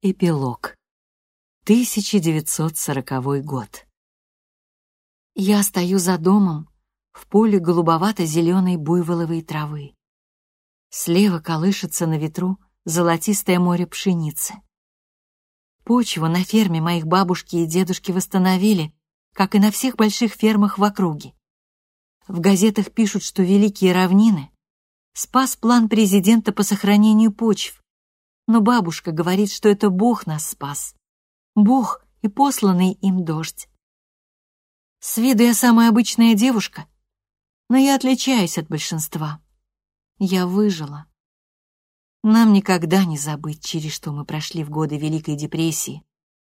Эпилог. 1940 год. Я стою за домом в поле голубовато-зеленой буйволовой травы. Слева колышется на ветру золотистое море пшеницы. Почву на ферме моих бабушки и дедушки восстановили, как и на всех больших фермах в округе. В газетах пишут, что великие равнины спас план президента по сохранению почв, но бабушка говорит, что это Бог нас спас. Бог и посланный им дождь. С виду я самая обычная девушка, но я отличаюсь от большинства. Я выжила. Нам никогда не забыть, через что мы прошли в годы Великой депрессии.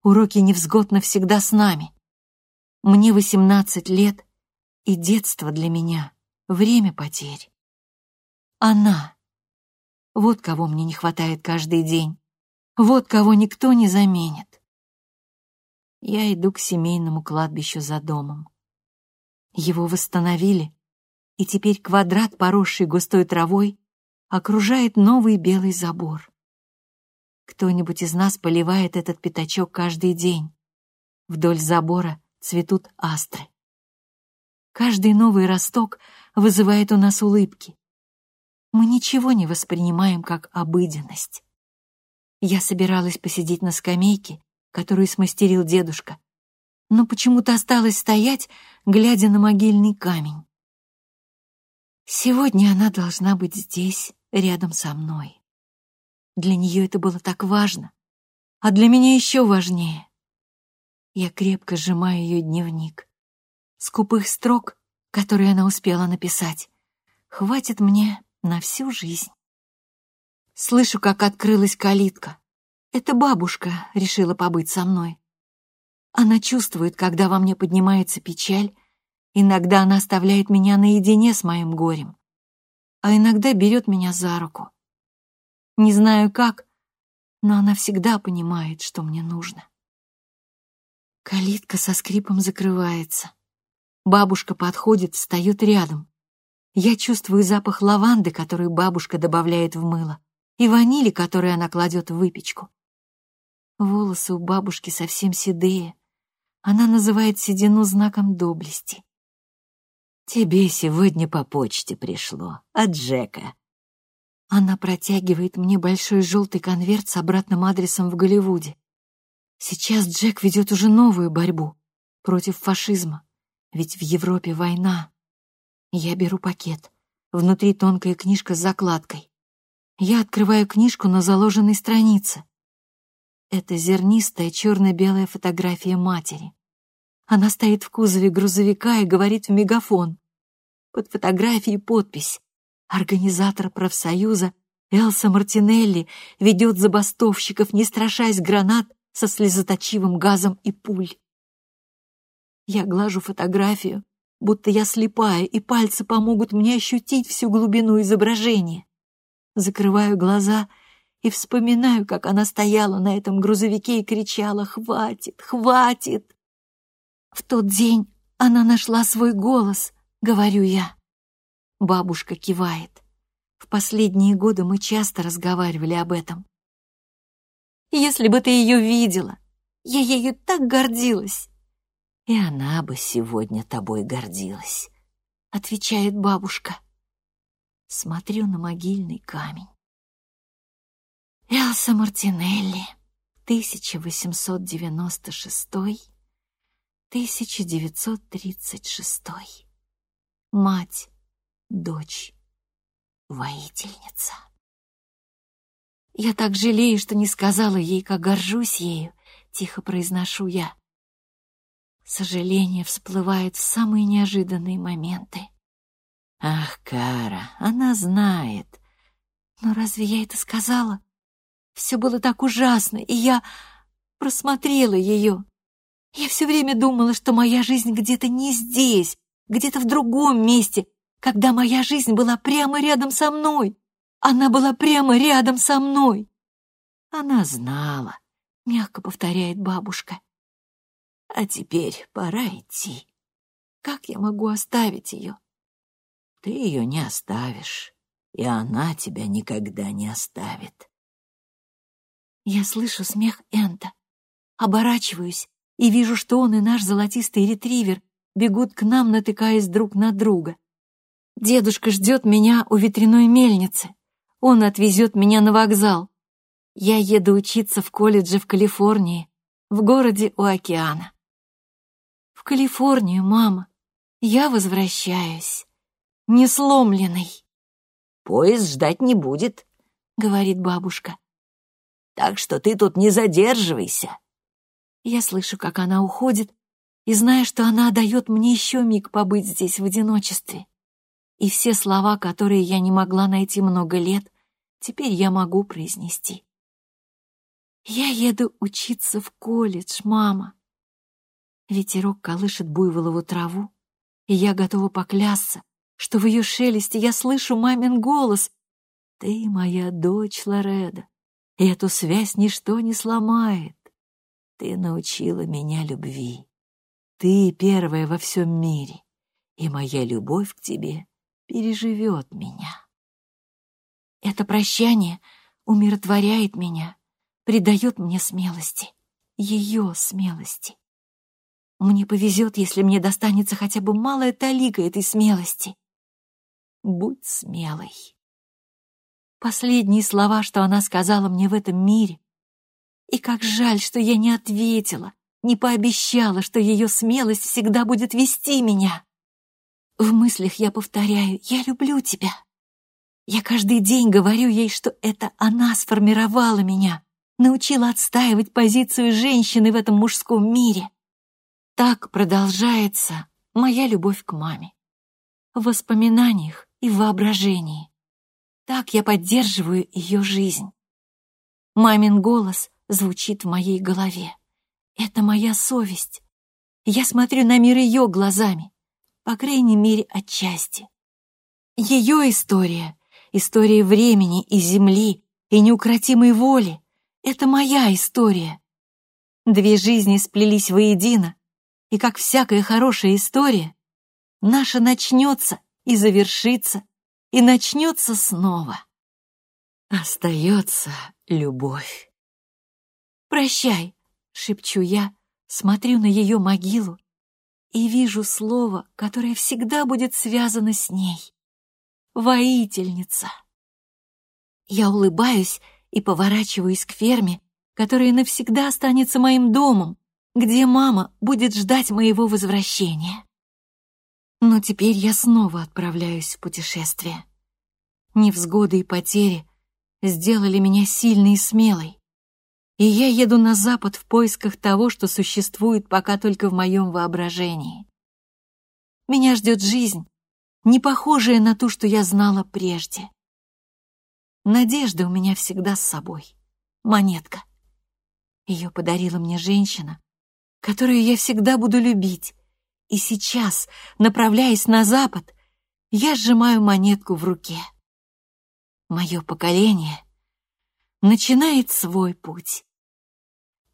Уроки невзгод навсегда с нами. Мне 18 лет, и детство для меня — время потерь. Она вот кого мне не хватает каждый день. Вот кого никто не заменит. Я иду к семейному кладбищу за домом. Его восстановили, и теперь квадрат, поросший густой травой, окружает новый белый забор. Кто-нибудь из нас поливает этот пятачок каждый день. Вдоль забора цветут астры. Каждый новый росток вызывает у нас улыбки мы ничего не воспринимаем как обыденность. Я собиралась посидеть на скамейке, которую смастерил дедушка, но почему-то осталась стоять, глядя на могильный камень. Сегодня она должна быть здесь, рядом со мной. Для нее это было так важно, а для меня еще важнее. Я крепко сжимаю ее дневник. Скупых строк, которые она успела написать, хватит мне на всю жизнь. Слышу, как открылась калитка. Это бабушка решила побыть со мной. Она чувствует, когда во мне поднимается печаль, иногда она оставляет меня наедине с моим горем, а иногда берет меня за руку. Не знаю как, но она всегда понимает, что мне нужно. Калитка со скрипом закрывается. Бабушка подходит, встает рядом. Я чувствую запах лаванды, которую бабушка добавляет в мыло, и ванили, которую она кладет в выпечку. Волосы у бабушки совсем седые. Она называет седину знаком доблести. «Тебе сегодня по почте пришло, от Джека». Она протягивает мне большой желтый конверт с обратным адресом в Голливуде. Сейчас Джек ведет уже новую борьбу против фашизма, ведь в Европе война. Я беру пакет. Внутри тонкая книжка с закладкой. Я открываю книжку на заложенной странице. Это зернистая черно-белая фотография матери. Она стоит в кузове грузовика и говорит в мегафон. Под фотографией подпись. Организатор профсоюза Элса Мартинелли ведет забастовщиков, не страшась гранат со слезоточивым газом и пуль. Я глажу фотографию, будто я слепая, и пальцы помогут мне ощутить всю глубину изображения. Закрываю глаза и вспоминаю, как она стояла на этом грузовике и кричала «Хватит! Хватит!». В тот день она нашла свой голос, говорю я. Бабушка кивает. В последние годы мы часто разговаривали об этом. Если бы ты ее видела, я ею так гордилась и она бы сегодня тобой гордилась», — отвечает бабушка. Смотрю на могильный камень. Элса Мартинелли, 1896-1936. Мать, дочь, воительница. Я так жалею, что не сказала ей, как горжусь ею, тихо произношу я. Сожаление всплывает в самые неожиданные моменты. Ах, Кара, она знает. Но разве я это сказала? Все было так ужасно, и я просмотрела ее. Я все время думала, что моя жизнь где-то не здесь, где-то в другом месте, когда моя жизнь была прямо рядом со мной. Она была прямо рядом со мной. Она знала, мягко повторяет бабушка. А теперь пора идти. Как я могу оставить ее? Ты ее не оставишь, и она тебя никогда не оставит. Я слышу смех Энта. Оборачиваюсь и вижу, что он и наш золотистый ретривер бегут к нам, натыкаясь друг на друга. Дедушка ждет меня у ветряной мельницы. Он отвезет меня на вокзал. Я еду учиться в колледже в Калифорнии, в городе у океана. Калифорнию, мама. Я возвращаюсь. Не сломленный. Поезд ждать не будет, говорит бабушка. Так что ты тут не задерживайся. Я слышу, как она уходит, и знаю, что она дает мне еще миг побыть здесь в одиночестве. И все слова, которые я не могла найти много лет, теперь я могу произнести. Я еду учиться в колледж, мама. Ветерок колышет буйволову траву, и я готова поклясться, что в ее шелесте я слышу мамин голос. «Ты моя дочь, Лореда, и эту связь ничто не сломает. Ты научила меня любви. Ты первая во всем мире, и моя любовь к тебе переживет меня». Это прощание умиротворяет меня, придает мне смелости, ее смелости. Мне повезет, если мне достанется хотя бы малая талика этой смелости. Будь смелой. Последние слова, что она сказала мне в этом мире. И как жаль, что я не ответила, не пообещала, что ее смелость всегда будет вести меня. В мыслях я повторяю «Я люблю тебя». Я каждый день говорю ей, что это она сформировала меня, научила отстаивать позицию женщины в этом мужском мире. Так продолжается моя любовь к маме. В воспоминаниях и воображении. Так я поддерживаю ее жизнь. Мамин голос звучит в моей голове. Это моя совесть. Я смотрю на мир ее глазами, по крайней мере, отчасти. Ее история, история времени и земли и неукротимой воли — это моя история. Две жизни сплелись воедино, и как всякая хорошая история, наша начнется и завершится, и начнется снова. Остается любовь. «Прощай», — шепчу я, смотрю на ее могилу и вижу слово, которое всегда будет связано с ней. Воительница. Я улыбаюсь и поворачиваюсь к ферме, которая навсегда останется моим домом, где мама будет ждать моего возвращения. Но теперь я снова отправляюсь в путешествие. Невзгоды и потери сделали меня сильной и смелой. И я еду на запад в поисках того, что существует пока только в моем воображении. Меня ждет жизнь, не похожая на ту, что я знала прежде. Надежда у меня всегда с собой. Монетка. Ее подарила мне женщина, которую я всегда буду любить. И сейчас, направляясь на запад, я сжимаю монетку в руке. Мое поколение начинает свой путь.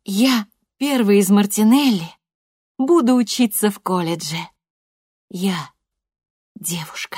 Я, первый из Мартинелли, буду учиться в колледже. Я девушка.